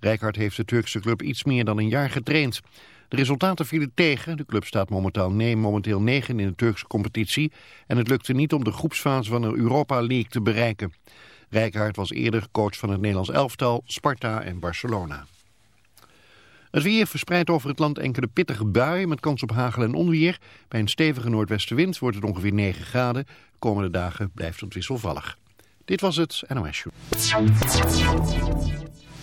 Rijkaard heeft de Turkse club iets meer dan een jaar getraind. De resultaten vielen tegen. De club staat momenteel, nee, momenteel negen in de Turkse competitie. En het lukte niet om de groepsfase van de Europa League te bereiken. Rijkaard was eerder coach van het Nederlands elftal, Sparta en Barcelona. Het weer verspreidt over het land enkele pittige buien met kans op hagel en onweer. Bij een stevige noordwestenwind wordt het ongeveer 9 graden. De komende dagen blijft het wisselvallig. Dit was het NOS Show.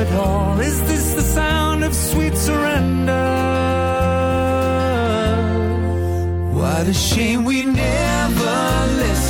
at all? Is this the sound of sweet surrender? What a shame we never listened.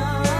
know.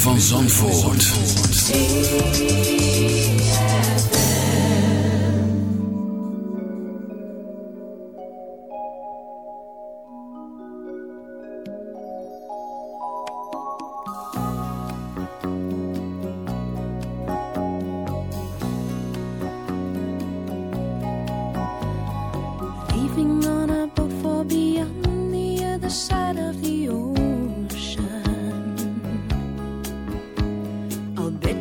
van Zandvoort.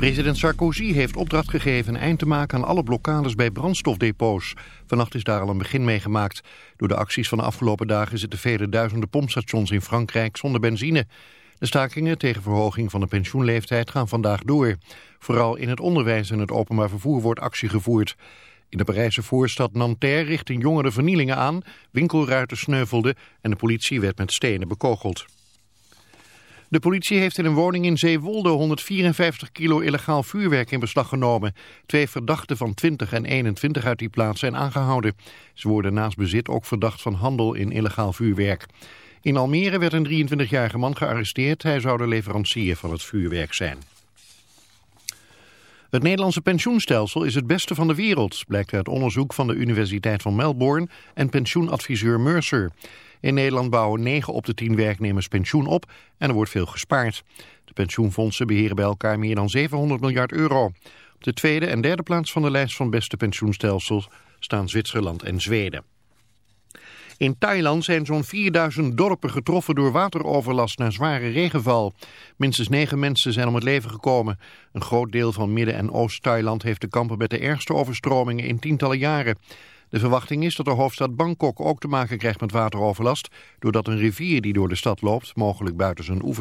President Sarkozy heeft opdracht gegeven een eind te maken aan alle blokkades bij brandstofdepots. Vannacht is daar al een begin mee gemaakt. Door de acties van de afgelopen dagen zitten vele duizenden pompstations in Frankrijk zonder benzine. De stakingen tegen verhoging van de pensioenleeftijd gaan vandaag door. Vooral in het onderwijs en het openbaar vervoer wordt actie gevoerd. In de Parijse voorstad Nanterre richtten jongeren vernielingen aan, winkelruiten sneuvelden en de politie werd met stenen bekogeld. De politie heeft in een woning in Zeewolde 154 kilo illegaal vuurwerk in beslag genomen. Twee verdachten van 20 en 21 uit die plaats zijn aangehouden. Ze worden naast bezit ook verdacht van handel in illegaal vuurwerk. In Almere werd een 23-jarige man gearresteerd. Hij zou de leverancier van het vuurwerk zijn. Het Nederlandse pensioenstelsel is het beste van de wereld, blijkt uit onderzoek van de Universiteit van Melbourne en pensioenadviseur Mercer. In Nederland bouwen 9 op de 10 werknemers pensioen op en er wordt veel gespaard. De pensioenfondsen beheren bij elkaar meer dan 700 miljard euro. Op de tweede en derde plaats van de lijst van beste pensioenstelsels staan Zwitserland en Zweden. In Thailand zijn zo'n 4000 dorpen getroffen door wateroverlast na zware regenval. Minstens negen mensen zijn om het leven gekomen. Een groot deel van Midden- en Oost-Thailand heeft te kampen met de ergste overstromingen in tientallen jaren. De verwachting is dat de hoofdstad Bangkok ook te maken krijgt met wateroverlast... doordat een rivier die door de stad loopt mogelijk buiten zijn oever